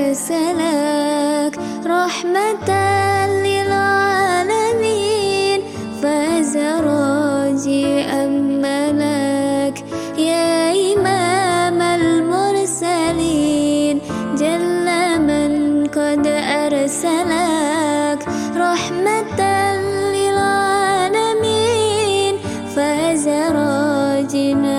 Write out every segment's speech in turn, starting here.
أرسلك رحمة للعالمين فاز راجئا ملك يا إمام المرسلين جل من قد أرسلك رحمة للعالمين فاز راجئا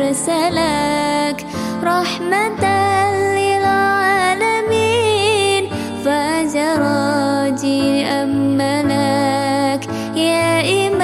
أرسلك رحمة للعالمين. فجراجي أملك يا إمام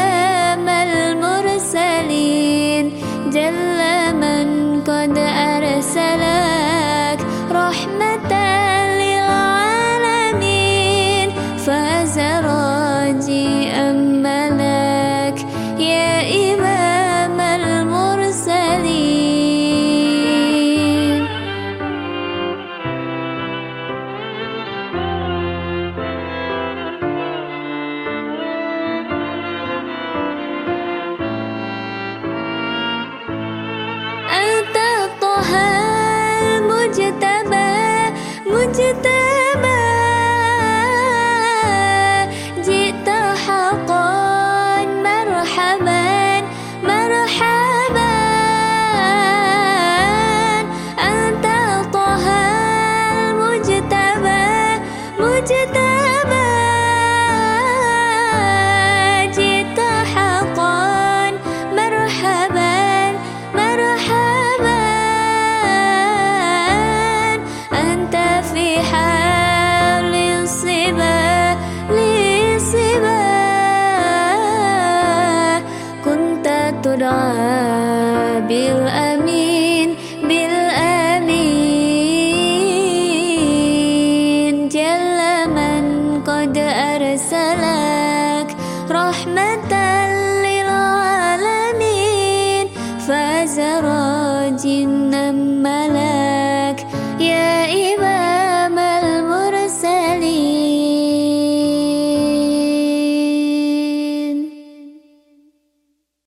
चित تدعى بالأمين بالأمين جل من قد أرسلك